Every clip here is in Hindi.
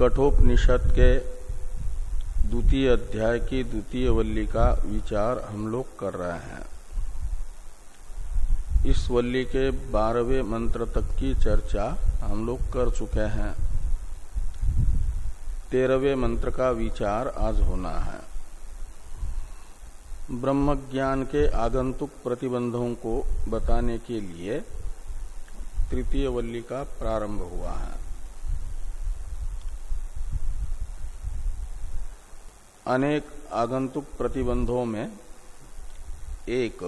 कठोपनिषद के द्वितीय अध्याय की द्वितीय वल्ली का विचार हम लोग कर रहे हैं। इस वल्ली के बारहवें मंत्र तक की चर्चा हम लोग कर चुके हैं। तेरहवें मंत्र का विचार आज होना है। ब्रह्म ज्ञान के आगंतुक प्रतिबंधों को बताने के लिए तृतीय वल्ली का प्रारंभ हुआ है। अनेक आगंतुक प्रतिबंधों में एक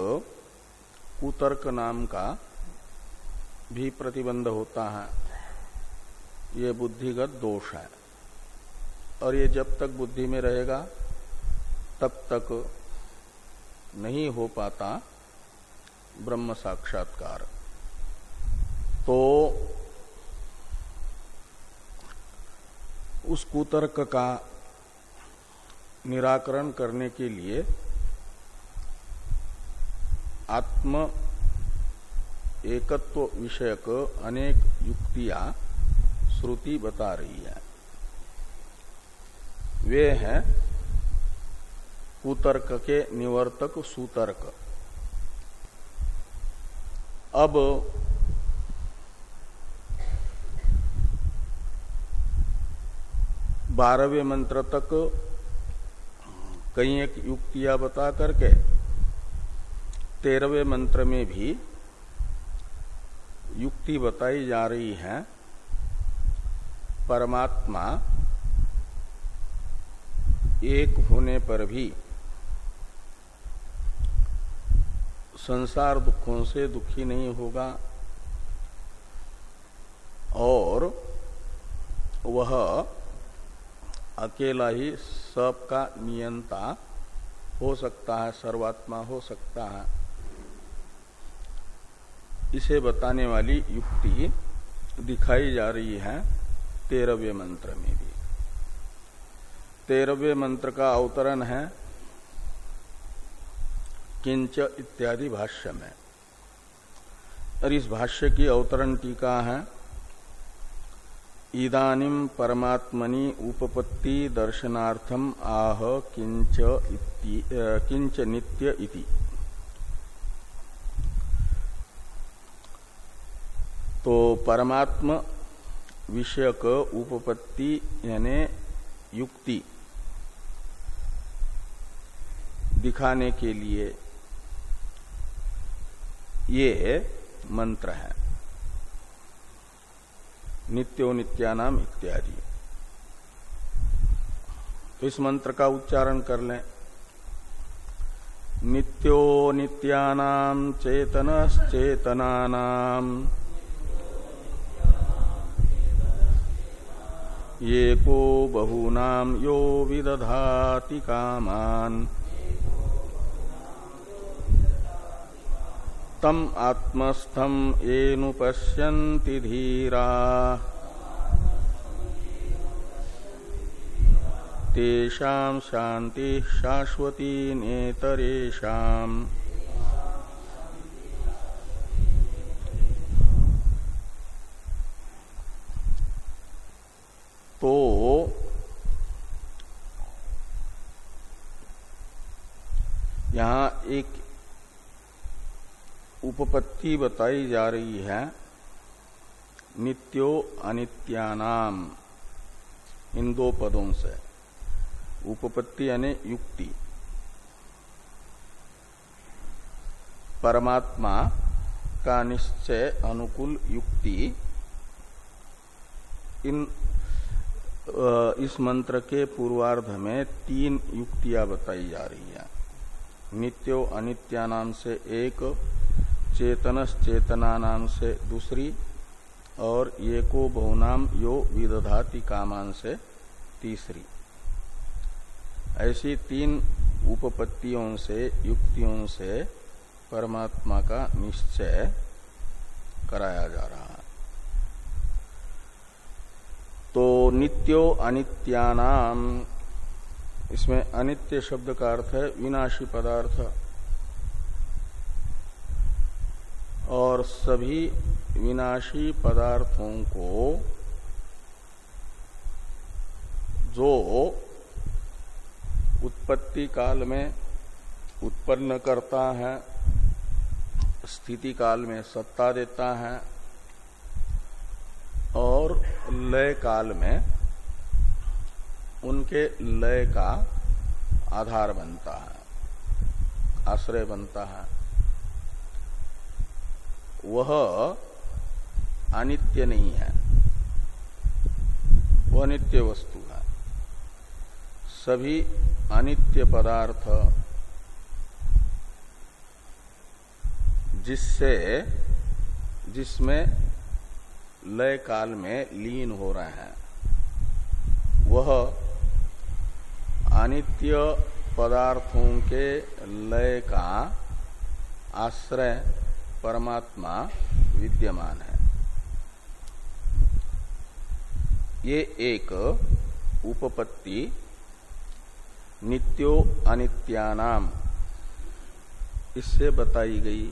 कुतर्क नाम का भी प्रतिबंध होता है। ये बुद्धिगत दोष है। और ये जब तक बुद्धि में रहेगा, तब तक नहीं हो पाता ब्रह्म साक्षात्कार। तो उस कुतर्क का निराकरण करने के लिए आत्म एकत्व विषयक अनेक युक्तियाँ श्रुति बता रही है। वे हैं कुतर्क के निवर्तक सुतर्क। अब बारहवें मंत्र तक कई एक युक्तियाँ बता करके, तेरहवें मंत्र में भी युक्ति बताई जा रही है, परमात्मा एक होने पर भी संसार दुखों से दुखी नहीं होगा, और वह अकेला ही सबका नियंता हो सकता है, सर्वात्मा हो सकता है। इसे बताने वाली युक्ति दिखाई जा रही है तेरहवें मंत्र में भी। तेरहवें मंत्र का अवतरण है, किंच इत्यादि भाष्य में। और इस भाष्य की अवतरण टीका है इदानिम परमात्मनि उपपत्ति दर्शनार्थम आह किंच किंच नित्य इति। तो परमात्म विषयक उपपत्ति यानी युक्ति दिखाने के लिए ये मंत्र है। नित्यो नित्यानाम इत्यादि। तो इस मंत्र का उच्चारण कर लें। नित्यो नित्यानाम चेतनश्चेतनानाम। ये को बहूनाम यो विदधाति कामान। तम आत्मस्थम ये पश्य धीरा। तेषां शांति शाश्वती नेतरेषाम तो यहाँ एक उपपत्ति बताई जा रही है, नित्यो अनित्यानाम, इन दो पदों से, उपपत्ति यानी युक्ति। परमात्मा का निश्चय अनुकूल युक्ति, इन इस मंत्र के पूर्वार्ध में तीन युक्तियाँ बताई जा रही है। नित्यो अनित्यानाम से एक चेतनस चेतना नाम से दूसरी और ये को बहुनाम यो विदधाति कामान से तीसरी। ऐसी तीन उपपत्तियों से युक्तियों से परमात्मा का निश्चय कराया जा रहा है। तो नित्यो अनित्यानाम, इसमें अनित्य शब्द का अर्थ है विनाशी पदार्थ। और सभी विनाशी पदार्थों को जो उत्पत्ति काल में उत्पन्न करता है, स्थिति काल में सत्ता देता है और लय काल में उनके लय का आधार बनता है, आश्रय बनता है। वह अनित्य नहीं है। वह नित्य वस्तु है। सभी अनित्य पदार्थ जिससे, जिसमें लय काल में लीन हो रहे हैं, वह अनित्य पदार्थों के लय का आश्रय परमात्मा विद्यमान है। ये एक उपपत्ति नित्यो अनित्यानाम। इससे बताई गई।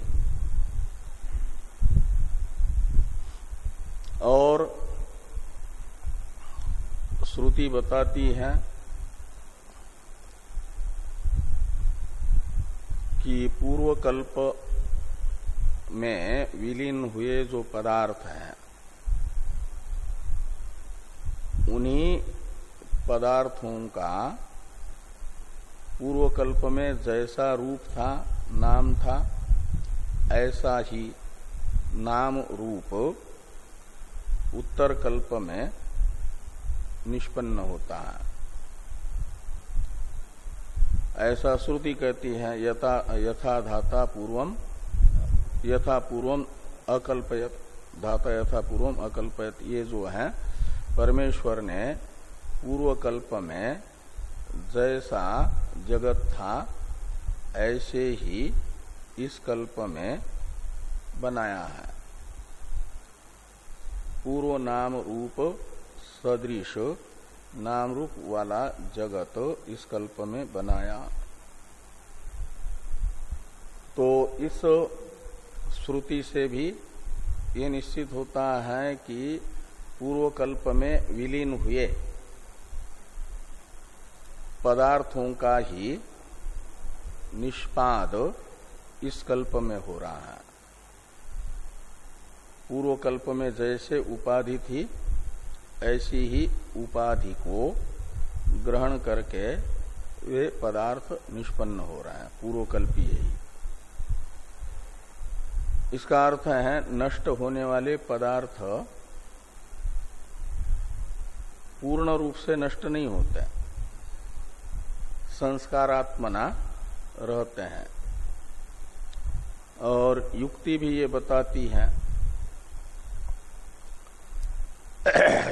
और श्रुति बताती है कि पूर्व कल्प में विलीन हुए जो पदार्थ हैं, उन्हीं पदार्थों का पूर्व कल्प में जैसा रूप था, नाम था, ऐसा ही नाम रूप उत्तर कल्प में निष्पन्न होता है। ऐसा श्रुति कहती है, यथा यथा धाता पूर्वम यथा पूर्वम अकल्पयत, धाता यथा पूर्वम अकल्पयत, ये जो है, परमेश्वर ने पूर्व कल्प में जैसा जगत था ऐसे ही इस कल्प में बनाया है। पूर्व नाम रूप सदृश, नाम रूप वाला जगत इस कल्प में बनाया। तो इस श्रुति से भी ये निश्चित होता है कि पूर्व कल्प में विलीन हुए पदार्थों का ही निष्पाद इस कल्प में हो रहा है। पूर्व कल्प में जैसे उपाधि थी, ऐसी ही उपाधि को ग्रहण करके वे पदार्थ निष्पन्न हो रहे हैं। पूर्वकल्पीय ही इसका अर्थ है नष्ट होने वाले पदार्थ पूर्ण रूप से नष्ट नहीं होते। संस्कारात्मना रहते हैं। और युक्ति भी ये बताती है,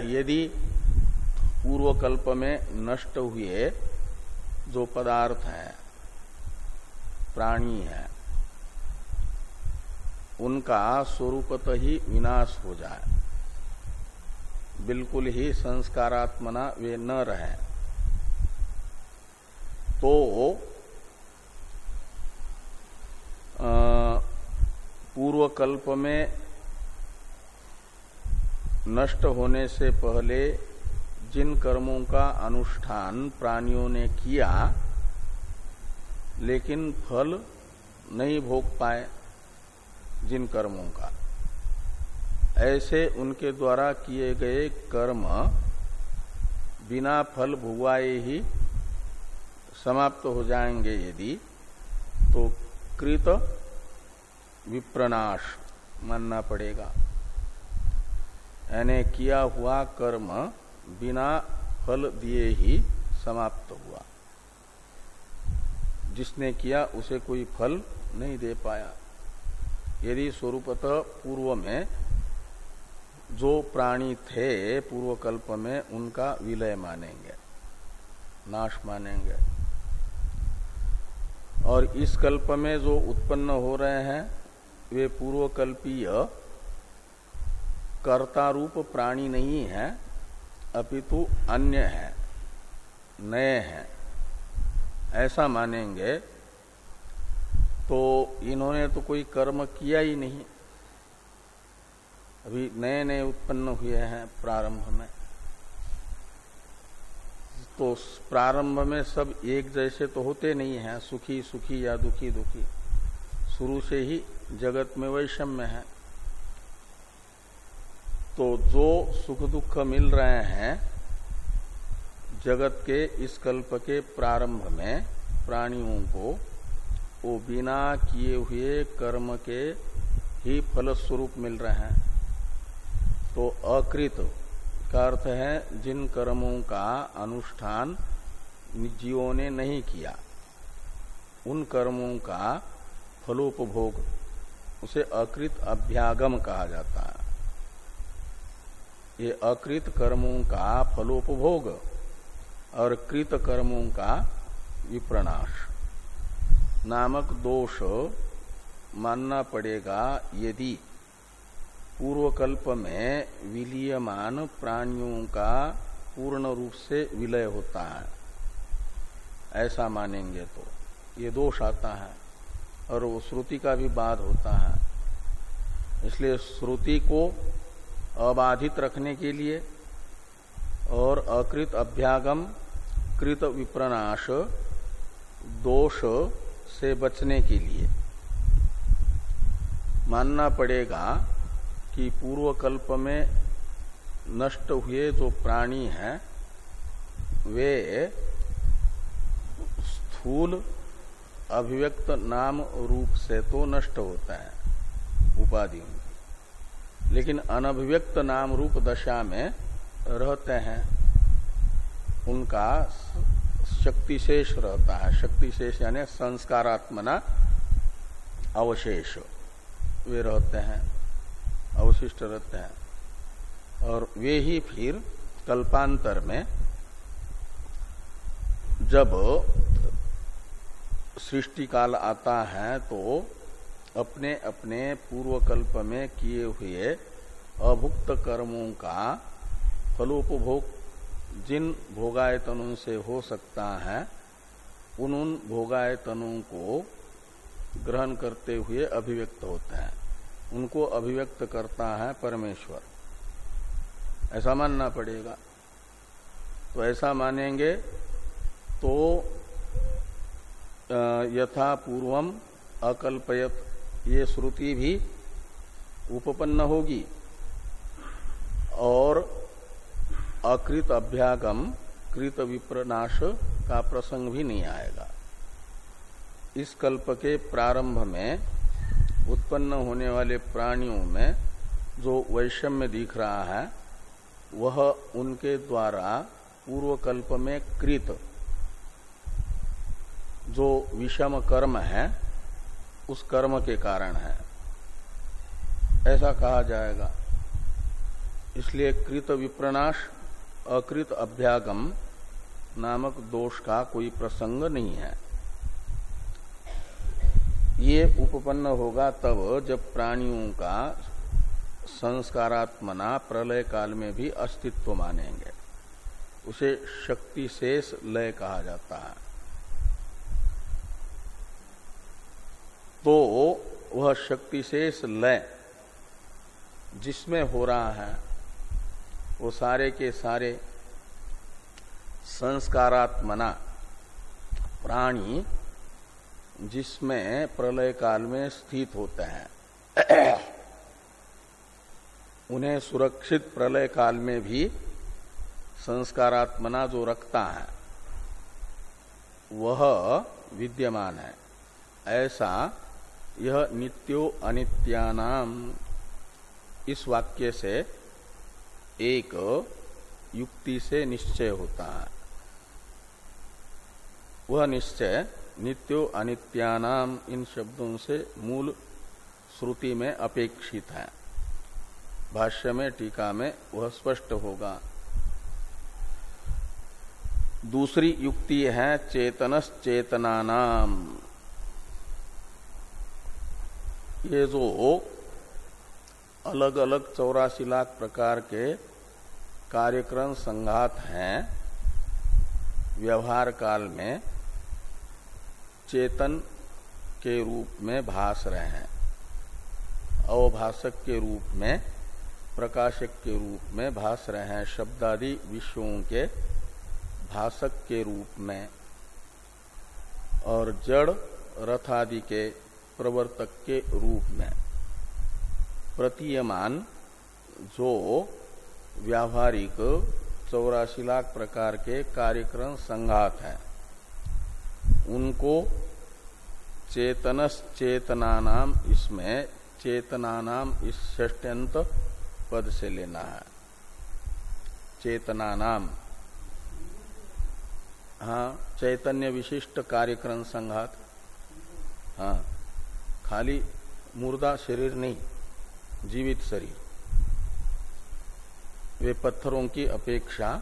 यदि पूर्व कल्प में नष्ट हुए जो पदार्थ है, प्राणी है उनका स्वरूपत ही विनाश हो जाए। बिल्कुल ही संस्कारात्मना वे न रहे। तो पूर्व कल्प में नष्ट होने से पहले जिन कर्मों का अनुष्ठान प्राणियों ने किया, लेकिन फल नहीं भोग पाए जिन कर्मों का। ऐसे उनके द्वारा किए गए कर्म बिना फल भुगवाए ही समाप्त हो जाएँगे यदि तो कृत विप्रनाश मानना पड़ेगा। यानी किया हुआ कर्म बिना फल दिए ही समाप्त हुआ। जिसने किया उसे कोई फल नहीं दे पाया। यदि स्वरूपतः पूर्व में जो प्राणी थे पूर्व कल्प में उनका विलय मानेंगे, नाश मानेंगे। और इस कल्प में जो उत्पन्न हो रहे हैं, वे पूर्वकल्पीय कर्ता रूप प्राणी नहीं है, अपितु अन्य है, नए हैं। ऐसा मानेंगे तो इन्होंने तो कोई कर्म किया ही नहीं। अभी नए नए उत्पन्न हुए हैं प्रारंभ में। तो प्रारंभ में सब एक जैसे तो होते नहीं हैं, सुखी सुखी या दुखी दुखी। शुरू से ही जगत में वैषम्य है। तो जो सुख दुख मिल रहे हैं, जगत के इस कल्प के प्रारंभ में प्राणियों को वो बिना किए हुए कर्म के ही फलस्वरूप मिल रहे हैं। तो अकृत का अर्थ है, जिन कर्मों का अनुष्ठान जीवों ने नहीं किया, उन कर्मों का फलोपभोग उसे अकृत अभ्यागम कहा जाता है। ये अकृत कर्मों का फलोपभोग और कृत कर्मों का विप्रनाश नामक दोष मानना पड़ेगा यदि पूर्वकल्प में विलीयमान प्राणियों का पूर्ण रूप से विलय होता है। ऐसा मानेंगे तो ये दोष आता है और वो श्रुति का भी बाध होता है। इसलिए श्रुति को अबाधित रखने के लिए और अकृत अभ्यागम कृत विप्रनाश दोष से बचने के लिए। मानना पड़ेगा कि पूर्व कल्प में नष्ट हुए जो प्राणी हैं, वे स्थूल अभिव्यक्त नाम रूप से तो नष्ट होता है, उपाधि उनकी लेकिन अनभिव्यक्त नाम रूप दशा में रहते हैं, उनका शक्ति शेष रहता है। शक्ति शेष यानी संस्कारात्मना अवशेष। वे रहते हैं, अवशिष्ट रहते हैं। और वे ही फिर कल्पांतर में जब सृष्टि काल आता है तो अपने अपने पूर्व कल्प में किए हुए अभुक्त कर्मों का फलोपभोग जिन भोगायतनों से हो सकता है उन उन भोगायतनों को ग्रहण करते हुए अभिव्यक्त होते हैं। उनको अभिव्यक्त करता है परमेश्वर। ऐसा मानना पड़ेगा। तो ऐसा मानेंगे तो यथा पूर्वम अकल्पयत, ये श्रुति भी उपपन्न होगी। और अकृत अभ्यागम कृत विप्रनाश का प्रसंग भी नहीं आएगा। इस कल्प के प्रारंभ में, उत्पन्न होने वाले प्राणियों में जो वैषम्य दिख रहा है, वह उनके द्वारा पूर्व कल्प में कृत। जो विषम कर्म है, उस कर्म के कारण है। ऐसा कहा जाएगा। इसलिए कृत विप्रनाश अकृत अभ्यागम नामक दोष का कोई प्रसंग नहीं है। ये उपपन्न होगा तब जब प्राणियों का संस्कारात्मना प्रलय काल में भी अस्तित्व मानेंगे। उसे शक्ति शेष लय कहा जाता है। तो वह शक्ति शेष लय जिसमें हो रहा है वो सारे के सारे संस्कारात्मना प्राणी जिसमें प्रलय काल में स्थित होते हैं। उन्हें सुरक्षित प्रलय काल में भी संस्कारात्मना जो रखता है, वह विद्यमान है। ऐसा यह नित्यो अनित्यानाम इस वाक्य से एक युक्ति से निश्चय होता है। वह निश्चय नित्यो अनित्यानाम इन शब्दों से मूल श्रुति में अपेक्षित है। भाष्य में टीका में वह स्पष्ट होगा। दूसरी युक्ति है चेतनस चेतनानाम ये जो अलग अलग चौरासी लाख प्रकार के कार्यक्रम संघात हैं, व्यवहार काल में चेतन के रूप में भास रहे हैं, अवभाषक के रूप में, प्रकाशक के रूप में भास रहे हैं, शब्दादि विषयों के भाषक के रूप में, और जड़ रथ आदि के प्रवर्तक के रूप में, प्रतीयमान जो व्यावहारिक चौरासी लाख प्रकार के कार्यक्रम संघात हैं। उनको चेतनस चेतना नाम इसमें चेतना नाम इस ष्टंत पद से लेना है। चेतना नाम हाँ चैतन्य विशिष्ट कार्यक्रम संघात। हाँ खाली मुर्दा शरीर नहीं, जीवित शरीर। वे पत्थरों की अपेक्षा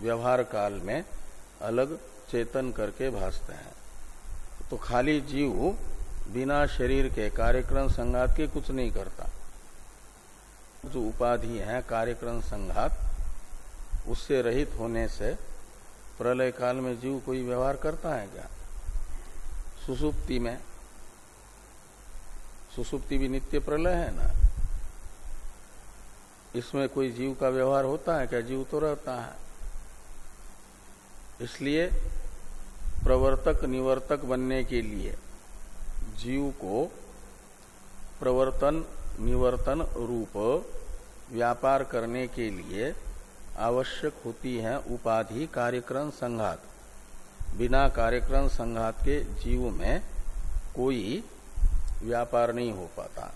व्यवहार काल में अलग चेतन करके भासते हैं। तो खाली जीव बिना शरीर के कार्यक्रम संघात के कुछ नहीं करता। जो उपाधि है कार्यक्रम संघात, उससे रहित होने से प्रलय काल में जीव कोई व्यवहार करता है क्या? सुसुप्ति में? सुसुप्ति भी नित्य प्रलय है ना? इसमें कोई जीव का व्यवहार होता है क्या? जीव तो रहता है। इसलिए प्रवर्तक निवर्तक बनने के लिए जीव को प्रवर्तन, निवर्तन रूप व्यापार करने के लिए आवश्यक होती है उपाधि कार्यक्रम संघात। बिना कार्यक्रम संघात के जीव में कोई व्यापार नहीं हो पाता।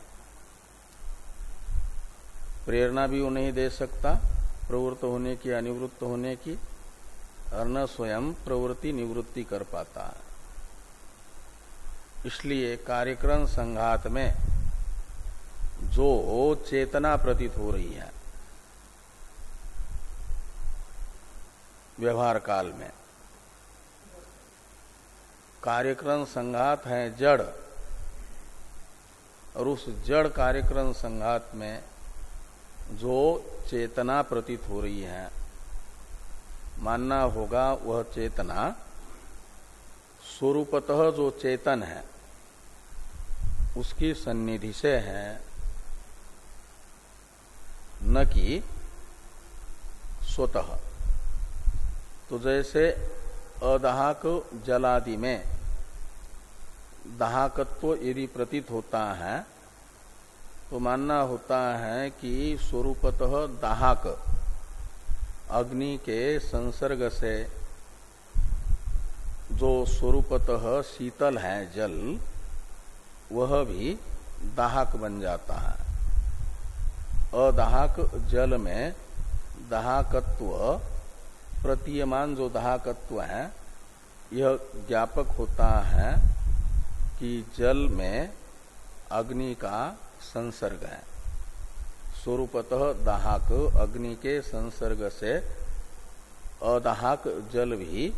प्रेरणा भी वो नहीं दे सकता, प्रवृत्त होने की, अनिवृत्त होने की, और न स्वयं प्रवृत्ति निवृत्ति कर पाता है। इसलिए कार्यक्रम संघात में जो चेतना प्रतीत हो रही है, व्यवहार काल में, कार्यक्रम संघात है जड़, और उस जड़ कार्यक्रम संघात में जो चेतना प्रतीत हो रही है। मानना होगा वह चेतना। स्वरूपतः जो चेतन है, उसकी सन्निधि से है। न कि स्वतः। तो जैसे अदाहक जलादि में दाहकत्व यदि प्रतीत होता है तो मानना होता है कि स्वरूपतः दाहक, अग्नि के संसर्ग से जो स्वरूपतः शीतल है, जल, वह भी दाहक बन जाता है। अदाहक जल में दाहकत्व, प्रतीयमान जो दाहकत्व है, यह ज्ञापक होता है कि जल में अग्नि का संसर्ग है। स्वरूपतः दाहक अग्नि के संसर्ग से अदाहक जल भी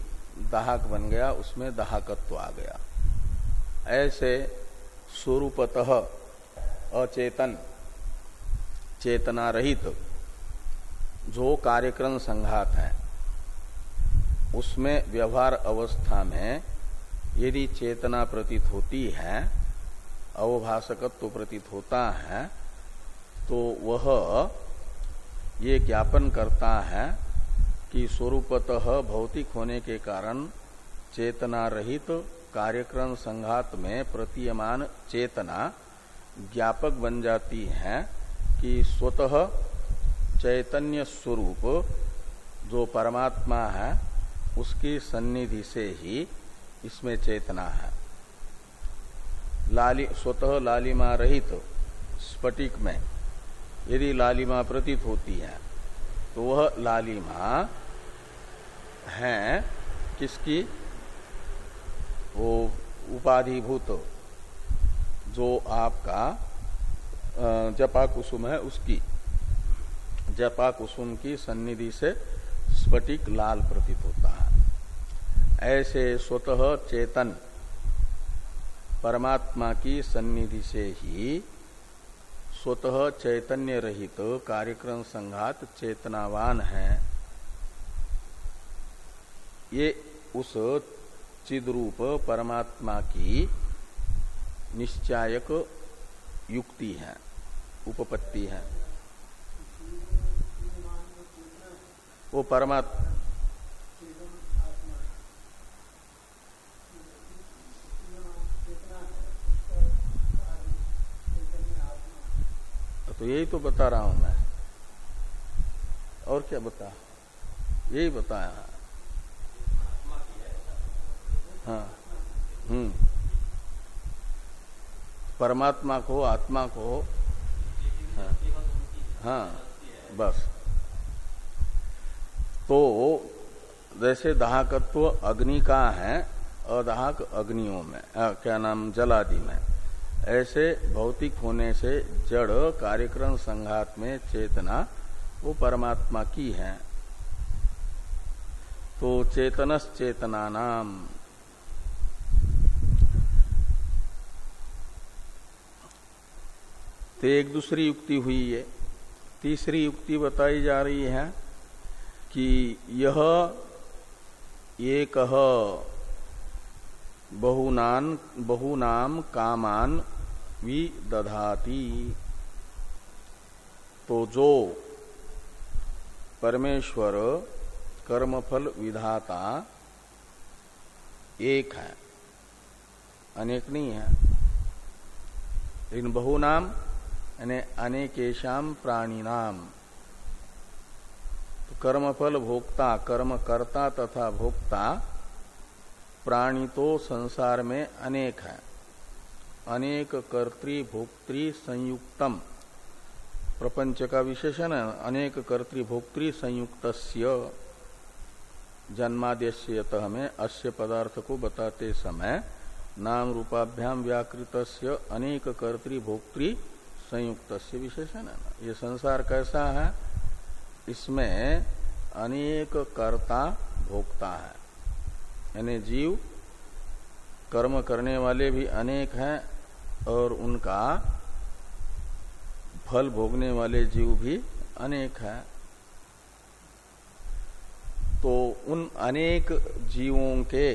दाहक बन गया, उसमें दाहकत्व आ गया। ऐसे स्वरूपतः अचेतन चेतना रहित जो कार्यक्रम संघात है, उसमें व्यवहार अवस्था में यदि चेतना प्रतीत होती है अवभाषकत्व प्रतीत होता है तो वह ये ज्ञापन करता है कि स्वरूपतः भौतिक होने के कारण चेतना रहित कार्यक्रम संघात में प्रतीयमान चेतना ज्ञापक बन जाती है कि स्वतः चैतन्य स्वरूप जो परमात्मा है, उसकी सन्निधि से ही इसमें चेतना है। लाली, स्वतः लालिमा रहित स्फटिक में यदि लालिमा प्रतीत होती है तो वह लालिमा है किसकी? वो उपाधिभूत जो आपका जपा कुसुम है उसकी। जपा कुसुम की सन्निधि से स्फटिक लाल प्रतीत होता है। ऐसे स्वतः चेतन परमात्मा की सन्निधि से ही स्वतः चैतन्य रहित तो कार्यक्रम संघात चेतनावान है। ये उस चिद्रूप परमात्मा की निश्चायक युक्ति है, उपपत्ति है। वो परमात्मा तो यही तो बता रहा हूँ मैं। और क्या बता? यही बताया। हाँ। हम्म। परमात्मा को आत्मा को। हाँ, हाँ। बस। तो जैसे दाहकत्व अग्नि का है अदाहक अग्नियों में आ, क्या नाम? जलादि में। ऐसे भौतिक होने से जड़ कार्यक्रम संघात में चेतना, वो परमात्मा की है। तो चेतनस चेतना नाम तो एक दूसरी युक्ति हुई है तीसरी युक्ति बताई जा रही है कि यह एक बहुनान, बहुनाम कामान विदधाती तो जो परमेश्वर कर्मफल विधाता, एक है, अनेक नहीं है। लेकिन बहुनाम यानी अनेकेशम प्राणी नाम। तो कर्मफल भोक्ता, कर्मकर्ता तथा भोक्ता प्राणी तो संसार में अनेक है। अनेक कर्तृ भोक्तृ संयुक्तम। प्रपंच का विशेषण अनेक कर्तृभोक्तृ संयुक्त जन्मादेश में अस्य पदार्थ को बताते समय नाम रूपाभ्याम व्याकृत अनेक कर्तृभोक्तृ संयुक्त विशेषण है। ये संसार कैसा है? इसमें अनेक कर्ता भोक्ता है। यानी जीव कर्म करने वाले भी अनेक हैं और उनका फल भोगने वाले जीव भी अनेक है। तो उन अनेक जीवों के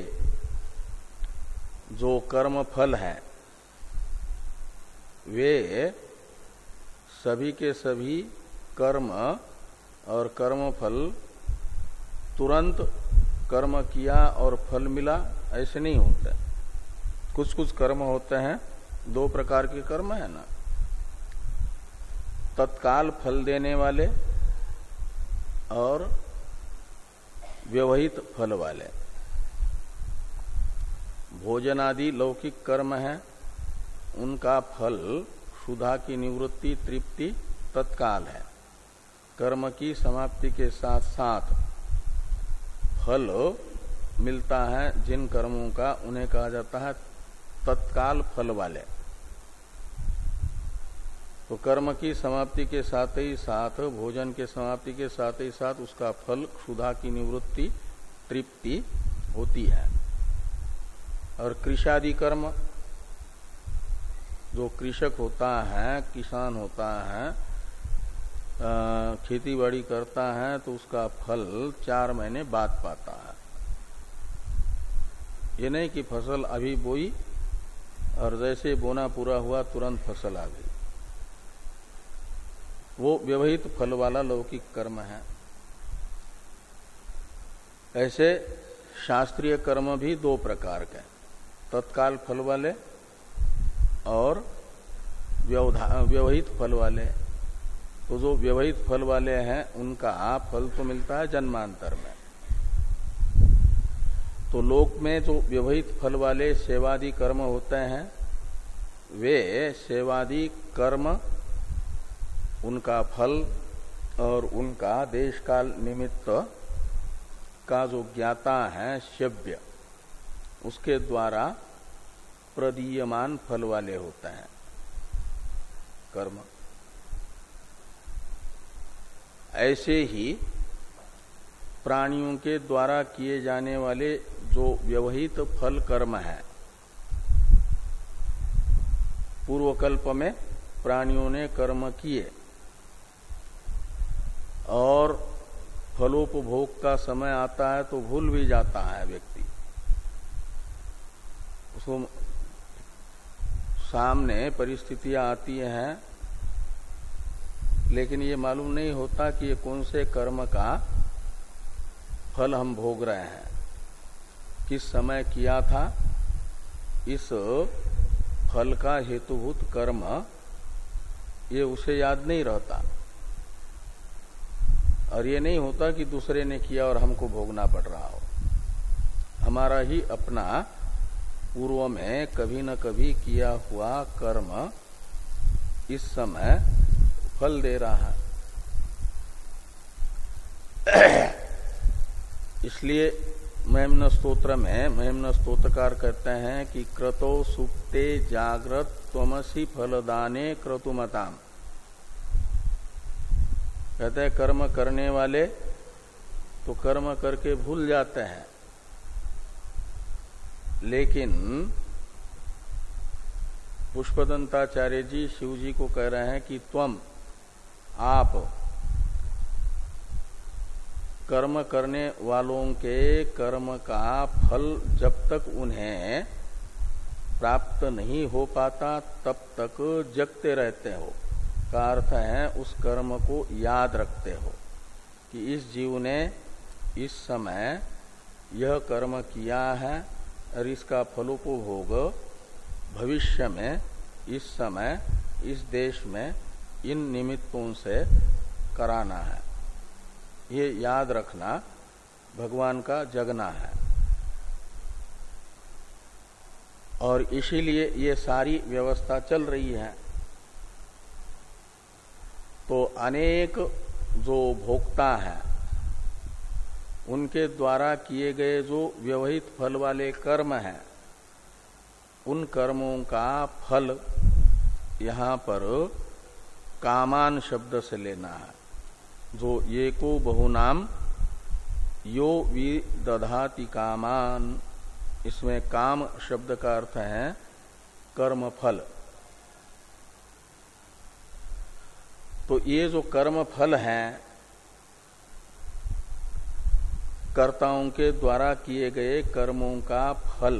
जो कर्म फल है, वे सभी के सभी कर्म और कर्म फल तुरंत कर्म किया और फल मिला, ऐसे नहीं होते। कुछ कुछ कर्म होते हैं दो प्रकार के कर्म है ना। तत्काल फल देने वाले और व्यवहित फल वाले। भोजन आदि लौकिक कर्म है, उनका फल सुधा की निवृत्ति, तृप्ति तत्काल है। कर्म की समाप्ति के साथ साथ फल मिलता है जिन कर्मों का, उन्हें कहा जाता है तत्काल फल वाले। तो कर्म की समाप्ति के साथ ही साथ, भोजन के समाप्ति के साथ ही साथ उसका फल क्षुधा की निवृत्ति, तृप्ति होती है। और कृषादि कर्म, जो कृषक होता है, किसान होता है खेती बाड़ी करता है तो उसका फल चार महीने बाद पाता है। ये नहीं कि फ़सल अभी बोई और जैसे बोना पूरा हुआ, तुरंत फ़सल आ गई। वो व्यवहित फल वाला लौकिक कर्म है। ऐसे शास्त्रीय कर्म भी दो प्रकार के तत्काल फल वाले और व्यवहित फल वाले। तो जो व्यवहित फल वाले हैं, उनका फल तो मिलता है जन्मांतर में। तो लोक में जो व्यवहित फल वाले सेवादि कर्म होते हैं, वे सेवादि कर्म उनका फल और उनका देश काल निमित्त का जो ज्ञाता है शव्य उसके द्वारा प्रदीयमान फल वाले होते हैं। कर्म। ऐसे ही प्राणियों के द्वारा किए जाने वाले जो व्यवहित फल कर्म है, पूर्वकल्प में प्राणियों ने कर्म किए। और फलोपभोग का समय आता है तो भूल भी जाता है व्यक्ति। उसको सामने परिस्थितियाँ आती हैं, लेकिन ये मालूम नहीं होता कि ये कौन से कर्म का फल हम भोग रहे हैं। किस समय किया था, इस फल का हेतुभूत कर्म, ये उसे याद नहीं रहता। और ये नहीं होता कि दूसरे ने किया और हमको भोगना पड़ रहा हो। हमारा ही अपना पूर्व में कभी न कभी किया हुआ कर्म इस समय फल दे रहा है। इसलिए महिमन स्त्रोत्र में महिमन स्त्रोत्रकार कहते हैं कि क्रतो सुप्ते जागृत तमसी फलदाने क्रतुमताम। कहते हैं, कर्म करने वाले तो कर्म करके भूल जाते हैं। लेकिन पुष्पदंताचार्य जी शिव जी को कह रहे हैं कि तुम आप कर्म करने वालों के कर्म का फल जब तक उन्हें प्राप्त नहीं हो पाता, तब तक जगते रहते हो। का अर्थ है, उस कर्म को याद रखते हो कि इस जीव ने इस समय यह कर्म किया है और इसका फलोपभोग भविष्य में, इस समय, इस देश में, इन निमित्तों से कराना है। ये याद रखना भगवान का जगना है। और इसीलिए ये सारी व्यवस्था चल रही है। तो अनेक जो भोक्ता हैं, उनके द्वारा किए गए जो व्यवहित फल वाले कर्म हैं, उन कर्मों का फल यहाँ पर कामान शब्द से लेना है, जो ये को बहुनाम यो दधाति कामान। इसमें काम शब्द का अर्थ है कर्म फल तो ये जो कर्म फल है, कर्ताओं के द्वारा किए गए कर्मों का फल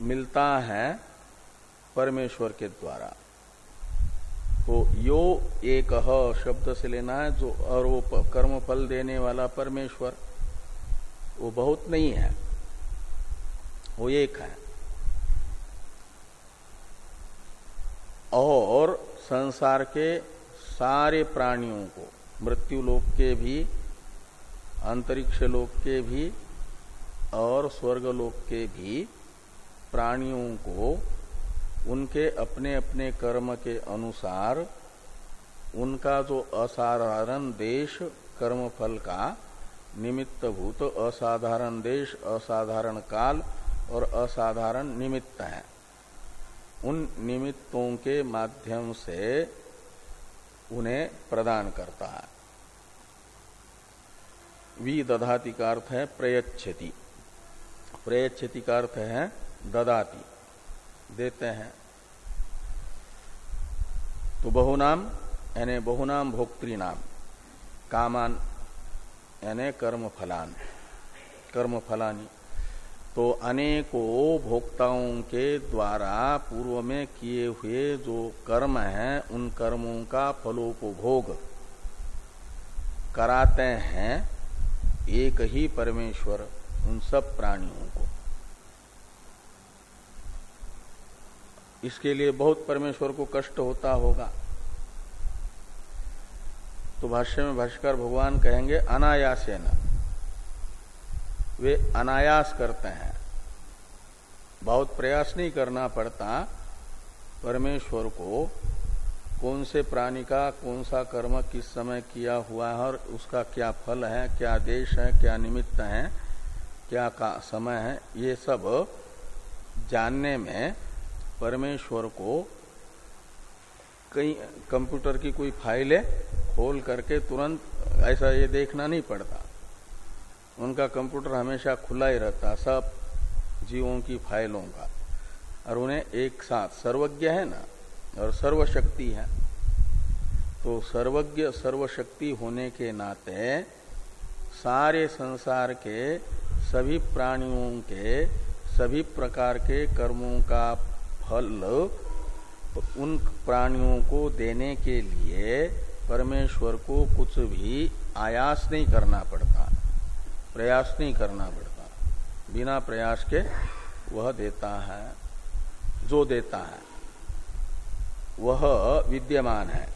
मिलता है परमेश्वर के द्वारा। तो यो एक शब्द से लेना है, जो और वो कर्म फल देने वाला परमेश्वर, वो बहुत नहीं है। वो एक है। और संसार के सारे प्राणियों को, मृत्यु लोक के भी, अंतरिक्ष लोक के भी, और स्वर्ग लोक के भी प्राणियों को, उनके अपने अपने कर्म के अनुसार, उनका जो असाधारण देश कर्म फल का निमित्त भूत, असाधारण देश, असाधारण काल और असाधारण निमित्त है। उन निमित्तों के माध्यम से उन्हें प्रदान करता है। वी दधाति का अर्थ है प्रयच्छति। प्रयच्छति का अर्थ है ददाति। देते हैं। तो बहुनाम, यानी बहुनाम भोक्तृनाम। कामान, यानी कर्म फलान कर्म फलानी तो अनेकों भोक्ताओं के द्वारा पूर्व में किए हुए जो कर्म हैं, उन कर्मों का फलोपभोग कराते हैं। एक ही परमेश्वर उन सब प्राणियों को। इसके लिए बहुत परमेश्वर को कष्ट होता होगा। तो भाष्य में भाष्कर भगवान कहेंगे, अनायासेना। वे अनायास करते हैं। बहुत प्रयास नहीं करना पड़ता परमेश्वर को, कौन से प्राणी का, कौन सा कर्म किस समय किया हुआ है और उसका क्या फल है, क्या देश है, क्या निमित्त है, क्या का समय है, ये सब जानने में परमेश्वर को कई कंप्यूटर की कोई फाइलें खोल करके तुरंत ऐसा ये देखना नहीं पड़ता। उनका कंप्यूटर हमेशा खुला ही रहता, सब जीवों की फाइलों का। और उन्हें एक साथ, सर्वज्ञ है ना, और सर्वशक्ति है। तो सर्वज्ञ, सर्वशक्ति होने के नाते सारे संसार के सभी प्राणियों के, सभी प्रकार के कर्मों का फल तो उन प्राणियों को देने के लिए परमेश्वर को कुछ भी आयास नहीं करना पड़ता। प्रयास नहीं करना पड़ता। बिना प्रयास के वह देता है, जो देता है, वह विद्यमान है।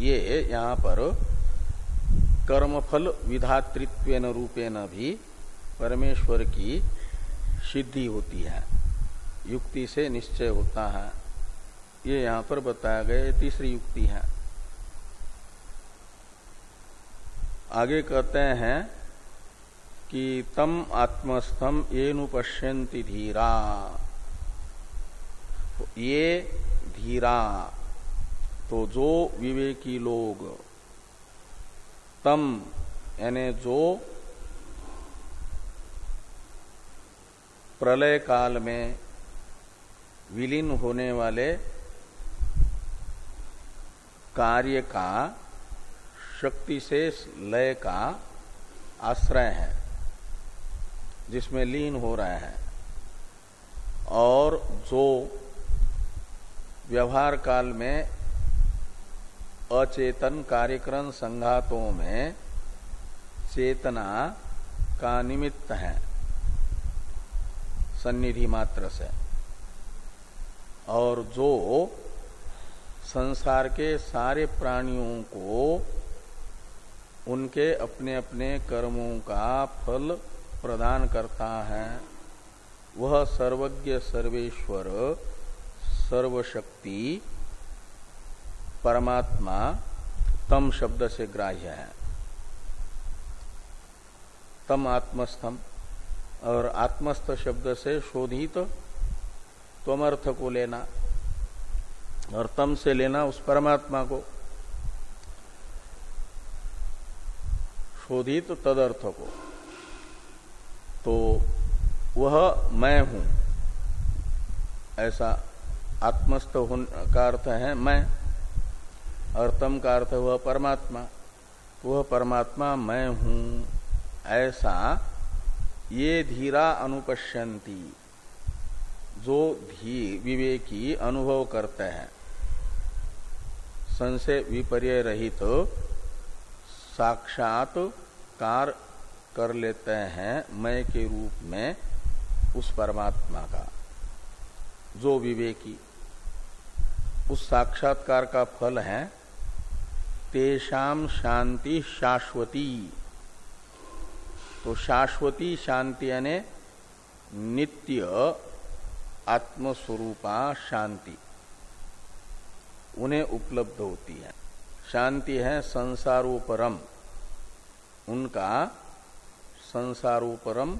ये यहाँ पर कर्मफल विधातृत्व रूपेण भी परमेश्वर की सिद्धि होती है, युक्ति से निश्चय होता है। ये यहाँ पर बताया गया तीसरी युक्ति है। आगे कहते हैं कि तम आत्मस्थम ये नुपश्यंती धीरा। तो ये धीरा तो जो विवेकी लोग, तम यानी जो प्रलय काल में विलीन होने वाले कार्य का शक्ति से लय का आश्रय है, जिसमें लीन हो रहे हैं। और जो व्यवहार काल में अचेतन कार्यक्रम संघातों में चेतना का निमित्त है, सन्निधि मात्र से। और जो संसार के सारे प्राणियों को उनके अपने अपने कर्मों का फल प्रदान करता है। वह सर्वज्ञ, सर्वेश्वर, सर्वशक्ति, परमात्मा, तम शब्द से ग्राह्य है। तम आत्मस्थम और आत्मस्थ शब्द से शोधित तमर्थ को लेना और तम से लेना उस परमात्मा को। शोधित तदर्थ को तो वह मैं हूँ। ऐसा आत्मस्थ का अर्थ है मैं। और तम का अर्थ वह परमात्मा। वह परमात्मा मैं हूँ। ऐसा ये धीरा अनुपश्यंती, जो धी विवेकी अनुभव करते हैं। संशय विपर्य रहित तो साक्षात कार कर लेते हैं मैं के रूप में उस परमात्मा का, जो विवेकी। उस साक्षात्कार का फल है तेषाम शांति शाश्वती। तो शाश्वती शांति यानी नित्य आत्मस्वरूपा शांति, उन्हें उपलब्ध होती है। शांति है, संसारोपरम। उनका संसारोपरम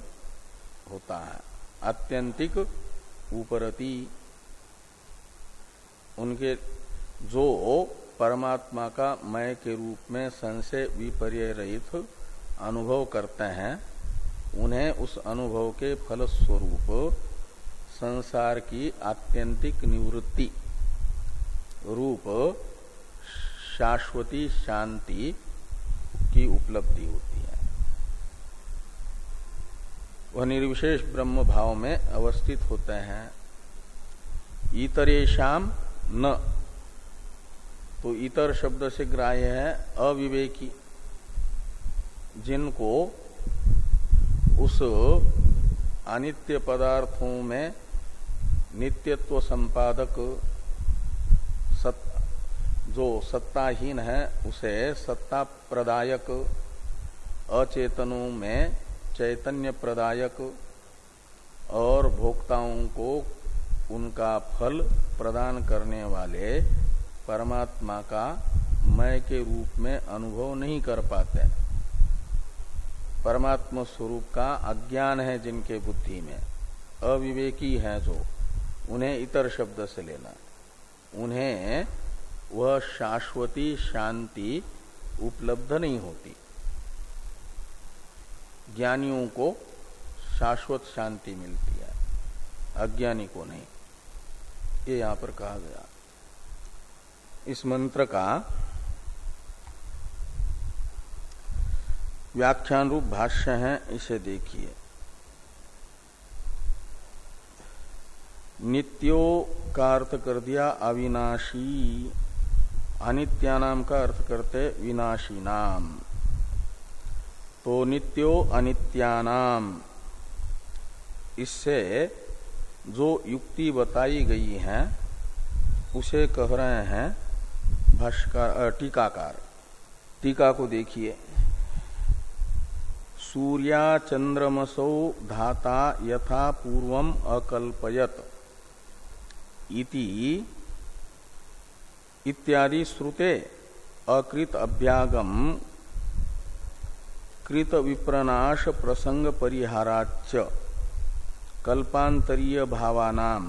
होता है। आत्यंतिक उपरति। उनके जो परमात्मा का मय के रूप में संशय विपर्य रहित अनुभव करते हैं, उन्हें उस अनुभव के फल स्वरूप संसार की आत्यंतिक निवृत्ति रूप शाश्वती शांति की उपलब्धि होती है। वह निर्विशेष ब्रह्म भाव में अवस्थित होते हैं। इतरेशम न। तो इतर शब्द से ग्राह्य है अविवेकी, जिनको उस अनित्य पदार्थों में नित्यत्व संपादक जो सत्ताहीन है, उसे सत्ता प्रदायक अचेतनों में चैतन्य प्रदायक और भोक्ताओं को उनका फल प्रदान करने वाले परमात्मा का मय के रूप में अनुभव नहीं कर पाते। परमात्मा स्वरूप का अज्ञान है जिनके बुद्धि में। अविवेकी है जो। उन्हें इतर शब्द से लेना। उन्हें वह शाश्वती शांति उपलब्ध नहीं होती। ज्ञानियों को शाश्वत शांति मिलती है, अज्ञानी को नहीं। ये यहाँ पर कहा गया। इस मंत्र का व्याख्यान रूप भाष्य है, इसे देखिए। नित्यो का अर्थ कर दिया अविनाशी। अनित्यानाम का अर्थ करते विनाशी नाम तो नित्यो अनित्यानाम। इससे जो युक्ति बताई गई है, उसे कह रहे हैं भाष्कर टीकाकार। टीका को देखिए। सूर्या चंद्रमसो धाता यथा पूर्वम अकल्पयत। इति इत्यादि श्रुते अकृत अभ्यागम, कृत विप्रनाश प्रसंग परिहाराच कल्पांतरीय भावानाम,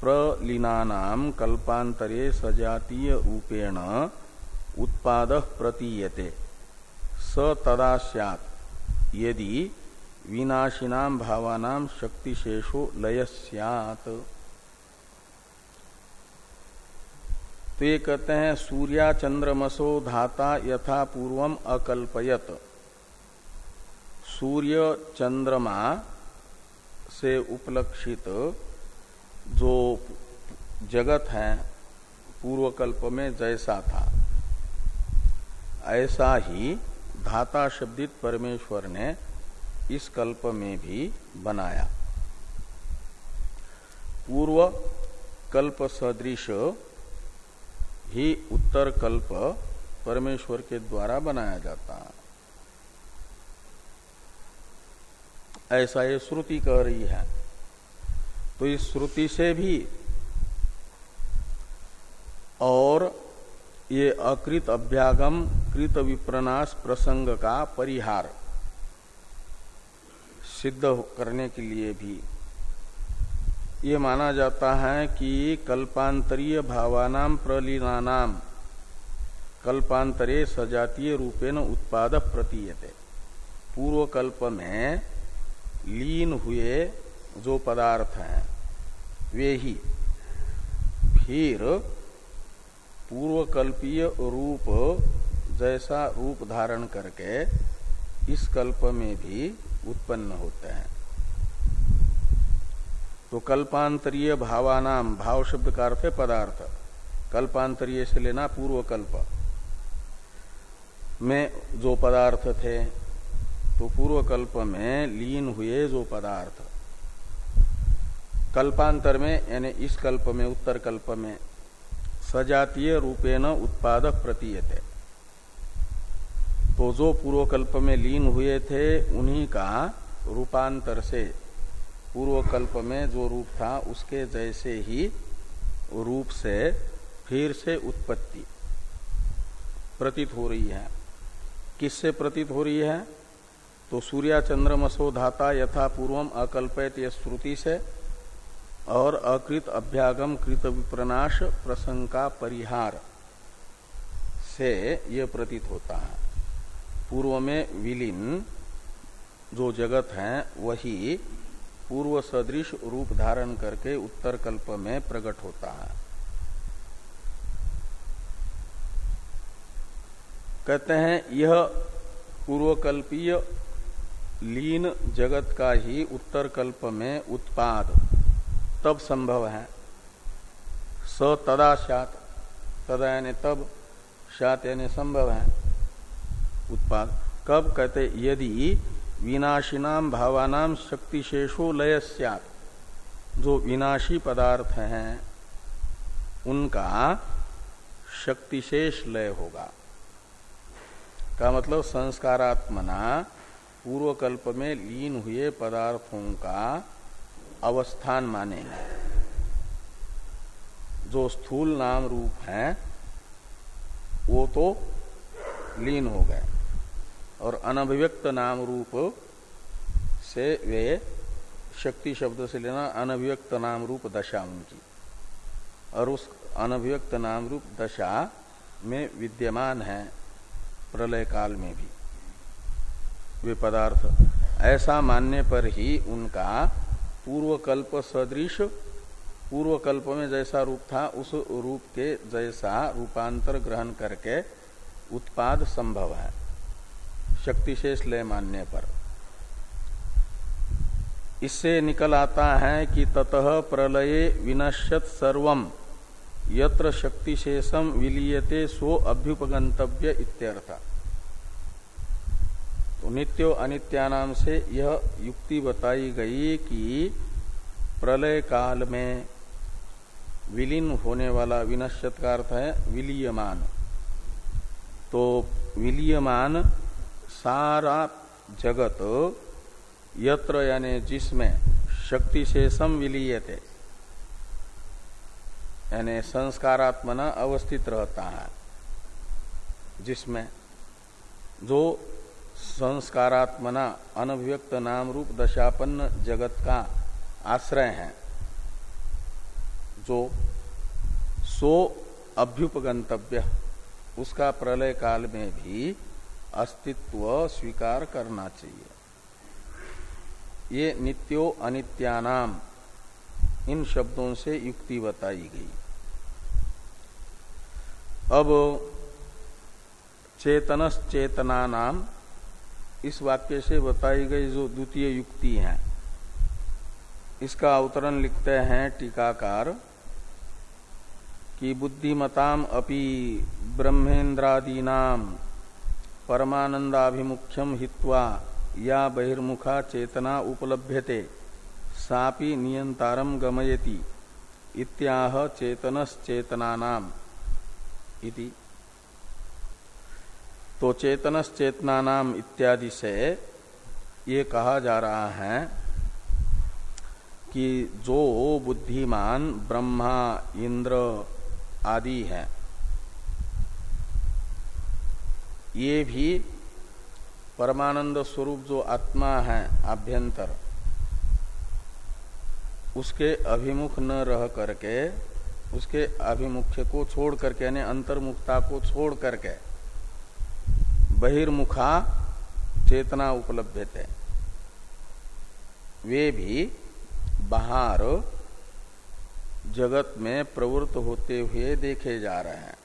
प्रलीनानाम, कल्पांतरे सजातीय रूपेण उत्पाद प्रतीयते। स तदा सैत् यदि विनाशिनाम भावानाम शक्तिशेषो लय सैत् तो ये कहते हैं, सूर्या चंद्रमसो धाता यथा पूर्वम अकल्पयत। सूर्य चंद्रमा से उपलक्षित जो जगत है पूर्व कल्प में जैसा था, ऐसा ही धाता शब्दित परमेश्वर ने इस कल्प में भी बनाया। पूर्व कल्प सदृश ही उत्तर कल्प परमेश्वर के द्वारा बनाया जाता है। ऐसा ये श्रुति कह रही है। तो इस श्रुति से भी और ये अकृत अभ्यागम, कृत विप्रनाश प्रसंग का परिहार सिद्ध करने के लिए भी ये माना जाता है कि कल्पांतरीय भावानाम प्रलीनानाम कल्पांतरे सजातीय रूपेण उत्पाद प्रतीयते। पूर्व कल्प में लीन हुए जो पदार्थ हैं, वे ही फिर पूर्वकल्पीय रूप जैसा रूप धारण करके इस कल्प में भी उत्पन्न होते हैं। तो कल्पांतरीय भावानाम, भाव शब्द का अर्थ है पदार्थ। कल्पांतरीय से लेना पूर्व कल्प में जो पदार्थ थे तो पूर्व कल्प में लीन हुए जो पदार्थ। कल्पांतर में, यानी इस कल्प में, उत्तर कल्प में, सजातीय रूपेण उत्पादक प्रतीयते। तो जो पूर्व कल्प में लीन हुए थे, उन्हीं का रूपांतर से पूर्व कल्प में जो रूप था, उसके जैसे ही रूप से फिर से उत्पत्ति प्रतीत हो रही है। किससे प्रतीत हो रही है? तो सूर्या चंद्रमसो धाता यथा पूर्वम अकल्पित श्रुति से, और अकृत अभ्यागम कृत विप्रनाश प्रसंग का परिहार से यह प्रतीत होता है। पूर्व में विलीन जो जगत है, वही पूर्व सदृश रूप धारण करके उत्तर कल्प में प्रकट होता है। कहते हैं, यह पूर्वकल्पीय लीन जगत का ही उत्तर कल्प में उत्पाद तब संभव है। स तदा शात तदा यानी तब शात यानी संभव है। उत्पाद। कब? कहते, यदि विनाशिनाम भावानाम शक्तिशेषो लय जो विनाशी पदार्थ हैं, उनका शक्तिशेष लय होगा। का मतलब संस्कारात्मना पूर्व कल्प में लीन हुए पदार्थों का अवस्थान माने जो स्थूल नाम रूप है, वो तो लीन हो गए। और अनभिव्यक्त नाम रूप से वे शक्ति शब्द से लेना अनभिव्यक्त नाम रूप दशा उनकी। और उस अनभिव्यक्त नाम रूप दशा में विद्यमान है प्रलय काल में भी। वे पदार्थ, ऐसा मानने पर ही उनका पूर्वकल्प सदृश, पूर्वकल्प में जैसा रूप था, उस रूप के जैसा रूपांतर ग्रहण करके उत्पाद संभव है। शक्तिशेष लय मानने पर। इससे निकल आता है कि ततः प्रलये विनश्यत सर्वम यत्र शक्तिशेषम विलीयते सो अभ्युपगंतव्य इत्यर्थ। तो नित्यो अनित्यानाम से यह युक्ति बताई गई कि प्रलय काल में विलीन होने वाला विनश्यत का अर्थ है विलीयमान। तो विलीयमान सारा जगत यत्र यानी जिसमें शक्ति से संविलीयते। यानी संस्कारात्मना अवस्थित रहता है, जिसमें जो संस्कारात्मना अनभिव्यक्त नाम रूप दशापन्न जगत का आश्रय है, जो सो अभ्युपगंतव्य, उसका प्रलय काल में भी अस्तित्व स्वीकार करना चाहिए। ये नित्यो अनित्यानाम, इन शब्दों से युक्ति बताई गई। अब चेतनस चेतना नाम इस वाक्य से बताई गई जो द्वितीय युक्ति है, इसका अवतरण लिखते हैं टीकाकार कि बुद्धिमताम अपि ब्रह्मेन्द्रादीनाम परमानंदाभिमुख्यम हित्वा या बहिर्मुखा चेतना उपलभ्यते, सापि नियंतारम गमयति, इत्याह चेतनश्चेतनानाम इति। तो चेतनश्चेतना नाम इत्यादि से ये कहा जा रहा है कि जो बुद्धिमान ब्रह्मा, इंद्र आदि है ये भी परमानंद स्वरूप जो आत्मा है आभ्यंतर उसके अभिमुख न रह करके, उसके अभिमुख्य को छोड़ करके, यानी अंतर्मुखता को छोड़ करके, बहिर्मुखा चेतना उपलब्ध थे वे भी बाहर जगत में प्रवृत्त होते हुए देखे जा रहे हैं।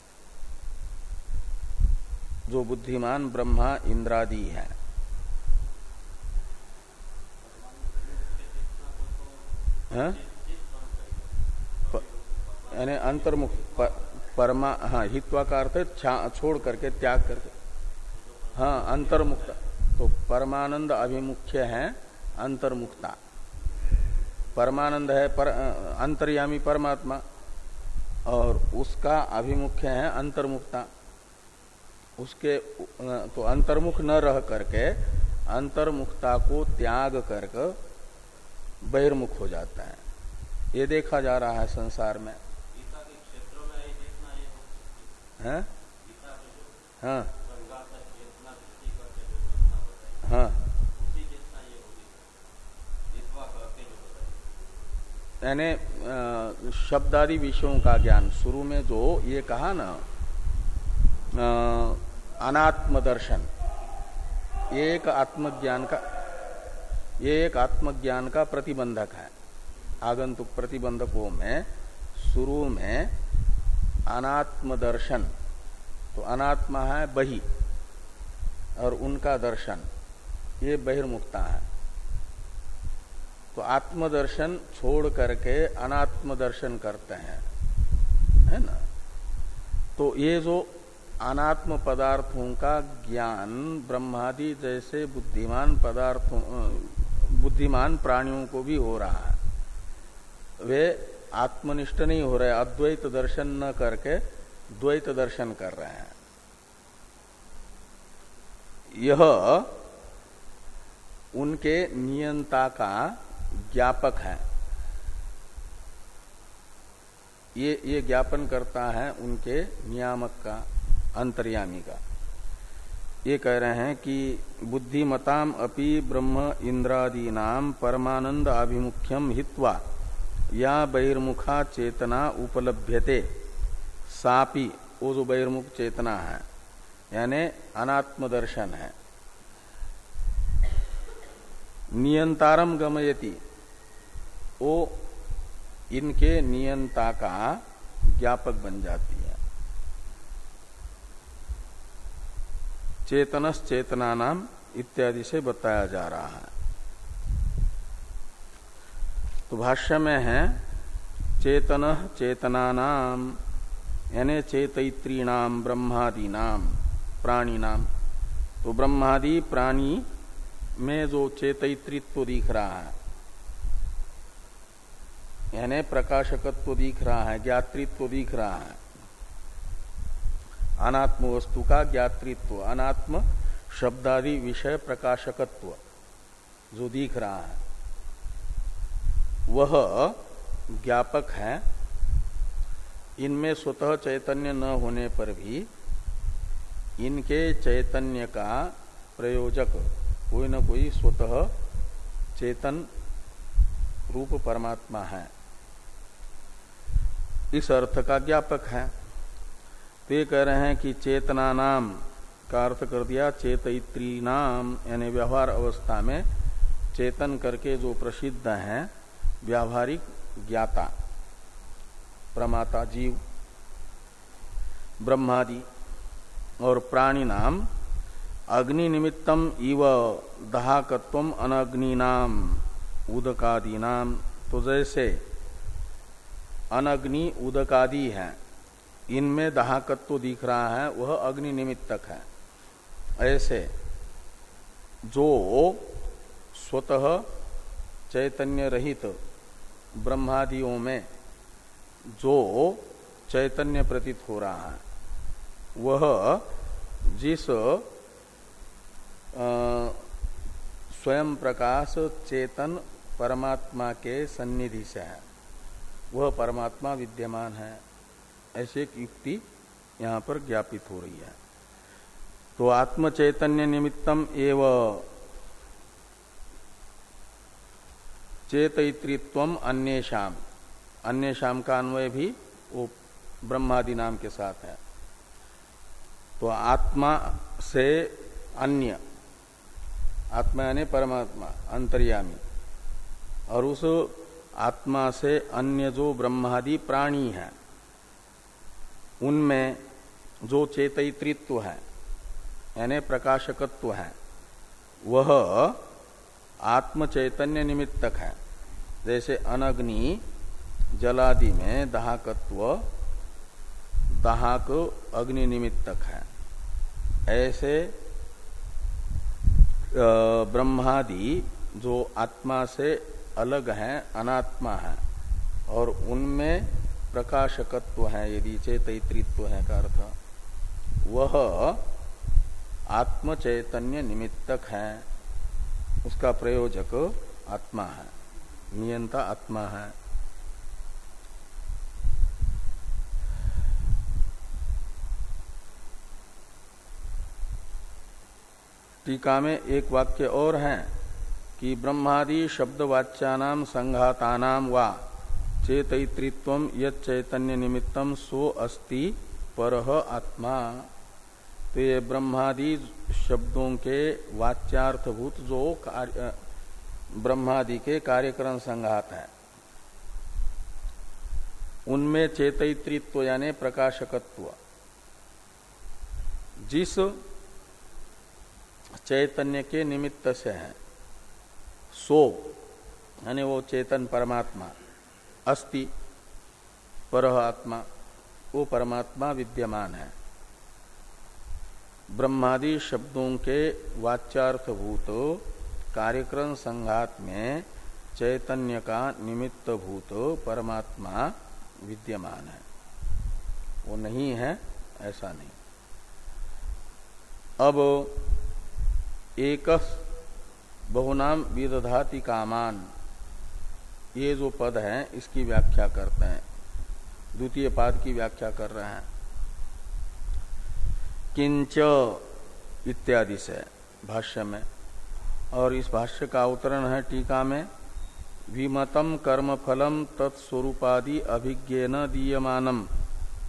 जो बुद्धिमान ब्रह्मा इंद्रादि है। यानी अंतर्मुख परमा हाँ हित्वा का अर्थ छोड़ करके त्याग करके। हाँ अंतर्मुक्ता। तो परमानंद अभिमुख्य है, अंतर्मुक्ता। परमानंद है पर अंतर्यामी परमात्मा, और उसका अभिमुख्य है अंतर्मुक्ता। उसके तो अंतर्मुख न रह करके अंतर्मुखता को त्याग करके बहिर्मुख हो जाता है। ये देखा जा रहा है संसार में। हाँ हाँ। हाँ? यानी शब्दादि विषयों का ज्ञान। शुरू में जो ये कहा ना अनात्म दर्शन ये एक आत्मज्ञान का ये एक आत्मज्ञान का प्रतिबंधक है। आगंतुक प्रतिबंधकों में, शुरू में अनात्म दर्शन तो अनात्मा है बही, और उनका दर्शन, ये बहिर्मुक्ता है। तो आत्मदर्शन छोड़ करके अनात्म दर्शन करते हैं, है ना? तो ये जो अनात्म पदार्थों का ज्ञान, ब्रह्मादि जैसे बुद्धिमान पदार्थों बुद्धिमान प्राणियों को भी हो रहा है। वे आत्मनिष्ठ नहीं हो रहे, अद्वैत दर्शन न करके द्वैत दर्शन कर रहे हैं। यह उनके नियंता का ज्ञापक है। ये ये ज्ञापन करता है उनके नियामक का। अंतर्यामी का। ये कह रहे हैं कि बुद्धिमताम अपि ब्रह्म इंद्रादीनाम परमानंद आभिमुख्यम हित्वा, या बहिर्मुखा चेतना उपलभ्यते। सापी, वो जो बहिर्मुख चेतना है, यानी अनात्म दर्शन है। नियंतारम गमयति, वो इनके नियंता का ज्ञापक बन जाती है चेतनस चेतना नाम इत्यादि से बताया जा रहा है। तो भाष्य में है, चेतन चेतना नाम यानी ब्रह्मादि नाम प्राणी नाम तो ब्रह्मादि प्राणी में जो चेतत्व दिख रहा है, यानी प्रकाशकत्व दिख रहा है, ज्ञातृत्व दिख रहा है अनात्म वस्तु का ज्ञातृत्व अनात्म शब्दादि विषय प्रकाशकत्व, जो दिख रहा है। वह ज्ञापक है। इनमें स्वतः चैतन्य न होने पर भी इनके चैतन्य का प्रयोजक कोई न कोई स्वतः चेतन रूप परमात्मा है। इस अर्थ का ज्ञापक है। तो ये कह रहे हैं कि चेतना नाम का अर्थ कर दिया चेतयित्री नाम, यानी व्यवहार अवस्था में चेतन करके जो प्रसिद्ध हैं, व्यावहारिक ज्ञाता, प्रमाता जीव, ब्रह्मादि, और प्राणी नाम, अग्नि निमित्तम इव दहाकत्व अनग्नि नाम, उदकादि नाम। तो जैसे अनग्नि उदकादि है इनमें दहाकत्व दिख रहा है, वह अग्नि निमित्तक है। ऐसे जो स्वतः चैतन्य रहित ब्रह्मादियों में जो चैतन्य प्रतीत हो रहा है, वह जिस स्वयं प्रकाश चेतन परमात्मा के सन्निधि से है। वह परमात्मा विद्यमान है। ऐसे एक युक्ति यहाँ पर ज्ञापित हो रही है। तो आत्म चैतन्य निमित्तम एव चेतयित्व अन्य शाम का अन्वय भी वो ब्रह्मादि नाम के साथ है। तो आत्मा से अन्य, आत्मा यानी परमात्मा, अंतर्यामी। और उस आत्मा से अन्य जो ब्रह्मादि प्राणी है उनमें जो चेतयित्व है, यानी प्रकाशकत्व है, वह आत्मचैतन्य निमित्तक है। जैसे अनग्नि जलादि में दाहकत्व, दाहक अग्नि निमित्तक है। ऐसे ब्रह्मादि जो आत्मा से अलग हैं, अनात्मा हैं, और उनमें प्रकाशकत्व है, यदि चेतृत्व है का अर्थ। वह आत्म चैतन्य निमित्तक है। उसका प्रयोजक आत्मा है, नियंता आत्मा है। टीका में एक वाक्य और है कि ब्रह्मादि शब्द शब्दवाच्यानाम संघातानाम वा चेतृत्व यैतन्य निमित्तम सो अस्ति पर आत्मा। तो ये ब्रह्मादि शब्दों के वाच्यार्थभूत जो ब्रह्मादि के कार्यक्रम संघात है। उनमें चेतृत्व यानी प्रकाशकत्व। जिस चैतन्य के निमित्त से है, सो, यानी वो चेतन परमात्मा। अस्ति, पर आत्मा, वो परमात्मा विद्यमान है। ब्रह्मादि शब्दों के वाच्यार्थभूत, कार्यक्रम संघात में चैतन्य का निमित्त भूत परमात्मा विद्यमान है। वो नहीं है, ऐसा नहीं। अब एक बहुनाम विदधाति कामान ये जो पद है, इसकी व्याख्या करते हैं। द्वितीय पाद की व्याख्या कर रहे हैं। किंच इत्यादि से भाष्य में। और इस भाष्य का अवतरण है टीका में। विमतम कर्म फलम तत्स्वरूपादि अभिज्ञेन दीयमानम।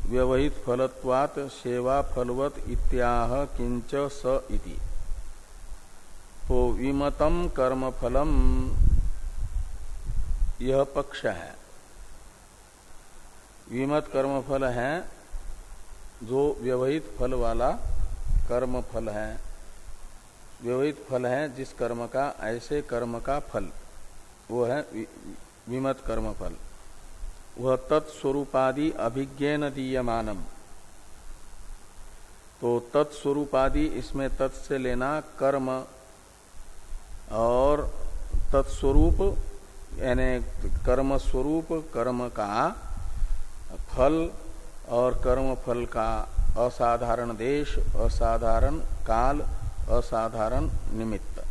व्यवहित फलत्वात सेवा फलवत इत्याह किंच स इति। तो विमतम कर्म फलम यह पक्ष है। विमत कर्म फल है, जो व्यवहित फल वाला कर्म फल है। व्यवहित फल है जिस कर्म का, ऐसे कर्म का फल। वो है विमत कर्म फल वह तत्स्वरूपादि अभिज्ञन दीयमानम। तो तत्स्वरूपादि इसमें तत् से लेना कर्म और तत्स्वरूप यानी कर्म स्वरूप, कर्म का फल और कर्म फल का असाधारण देश, असाधारण काल, असाधारण निमित्त।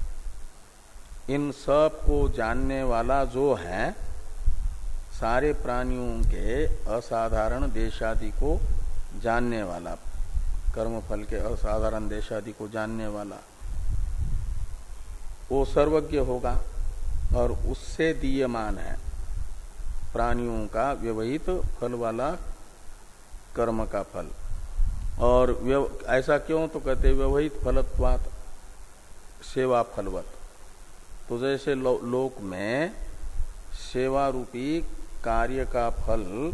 इन सबको जानने वाला जो है, सारे प्राणियों के असाधारण देशादि को जानने वाला, कर्म फल के असाधारण देशादि को जानने वाला, वो सर्वज्ञ होगा। और उससे दीयमान है। प्राणियों का व्यवहित फल वाला कर्म का फल। और ऐसा क्यों? तो कहते व्यवहित फलत्वात सेवा फलवत। तो जैसे लो, लोक में सेवा रूपी कार्य का फल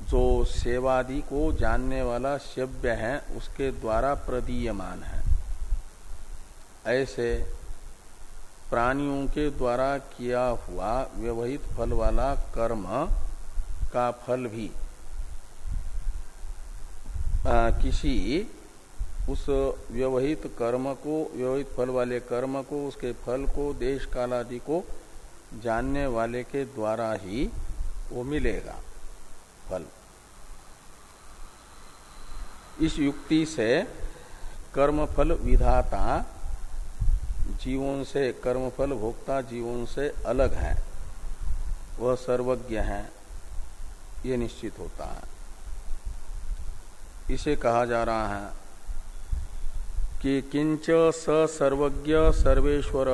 जो सेवादि को जानने वाला सेव्य है उसके द्वारा प्रदीयमान है। ऐसे प्राणियों के द्वारा किया हुआ व्यवहित फल वाला कर्म का फल भी। आ, किसी उस व्यवहित कर्म को व्यवहित फल वाले कर्म को उसके फल को देश काल आदि को जानने वाले के द्वारा ही वो मिलेगा फल। इस युक्ति से कर्मफल विधाता जीवन से कर्मफल भोक्ता जीवन से अलग है। वह सर्वज्ञ है। ये निश्चित होता है। इसे कहा जा रहा है कि किंच स सर्वज्ञ सर्वेश्वर,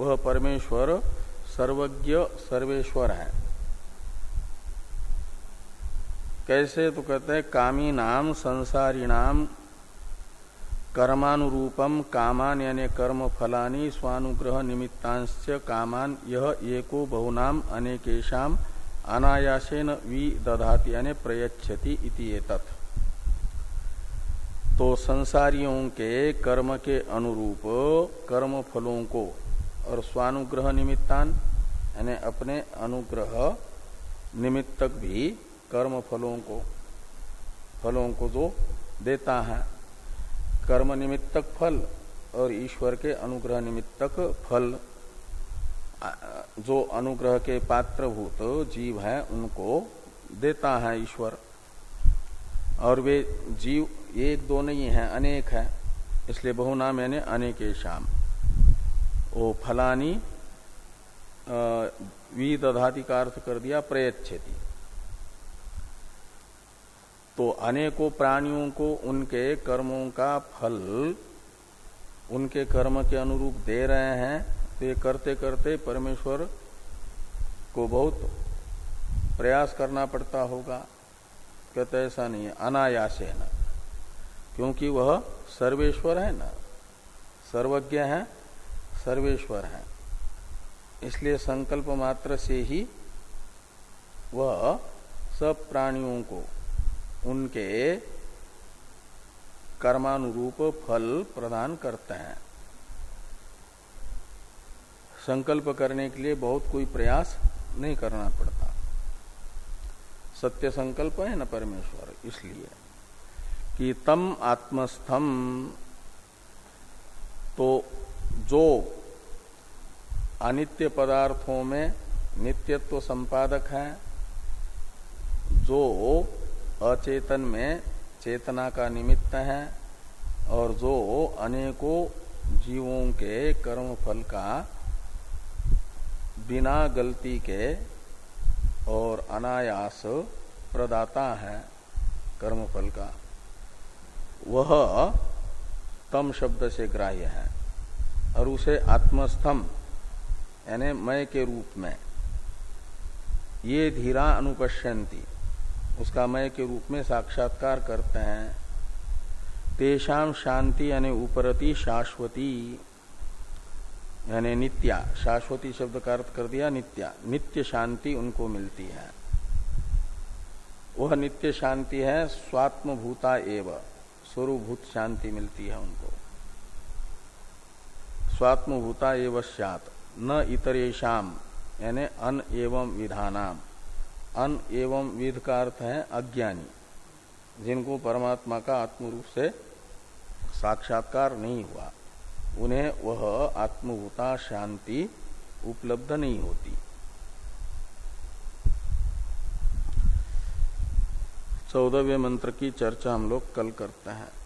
वह परमेश्वर सर्वज्ञ सर्वेश्वर है। कैसे तो कहते हैं, कामी नाम, संसारी नाम कर्मानुरूपम कामान यानी कर्म फलानी स्वानुग्रह निमित्तांश कामान यह एको बहुनाम अनेकेशम अनायासेन वि दधाति यानी प्रयच्छति इति एतत्। तो संसारियों के कर्म के अनुरूप कर्म फलों को और स्वानुग्रह निमित्तान यानी अपने अनुग्रह निमित्तक भी कर्म फलों को फलों को जो देता है। कर्म निमित्तक फल और ईश्वर के अनुग्रह निमित्तक फल। जो अनुग्रह के पात्रभूत जीव है, उनको देता है ईश्वर। और वे जीव एक दो नहीं है, अनेक है। इसलिए बहुनाम यानी अनेक शाम वो फलानी अर्थ कर दिया प्रयच्छेदी तो अनेकों प्राणियों को उनके कर्मों का फल, उनके कर्म के अनुरूप दे रहे हैं। तो ये करते करते परमेश्वर को बहुत प्रयास करना पड़ता होगा। कहते ऐसा नहीं है अनायास है न। क्योंकि वह सर्वेश्वर है ना। सर्वज्ञ है, सर्वेश्वर है। इसलिए संकल्प मात्र से ही वह सब प्राणियों को उनके कर्मानुरूप फल प्रदान करते हैं। संकल्प करने के लिए बहुत कोई प्रयास नहीं करना पड़ता। सत्य संकल्प है ना परमेश्वर, इसलिए कि तम आत्मस्थम तो जो अनित्य पदार्थों में नित्यत्व संपादक है, जो अचेतन में चेतना का निमित्त है और जो अनेकों जीवों के कर्म फल का बिना गलती के और अनायास प्रदाता है कर्म फल का। वह तम शब्द से ग्राह्य है और उसे आत्मस्थम, यानी मय के रूप में, ये धीरा अनुपश्यंती। उसका मय के रूप में साक्षात्कार करते हैं। तेषाम शांति यानी उपरति शाश्वती, यानी नित्या। शाश्वती शब्द का अर्थ कर दिया नित्या। नित्य शांति उनको मिलती है। वह नित्य शांति है, स्वात्मभूता एव। स्वरूभूत शांति मिलती है उनको। स्वात्मभूता एव सात न इतरेशम यानी अन एवं विधानाम अन एवं विध का अर्थ है अज्ञानी, जिनको परमात्मा का आत्म रूप से साक्षात्कार नहीं हुआ। उन्हें वह आत्मभूता शांति उपलब्ध नहीं होती। चौदहवें मंत्र की चर्चा हम लोग कल करते हैं।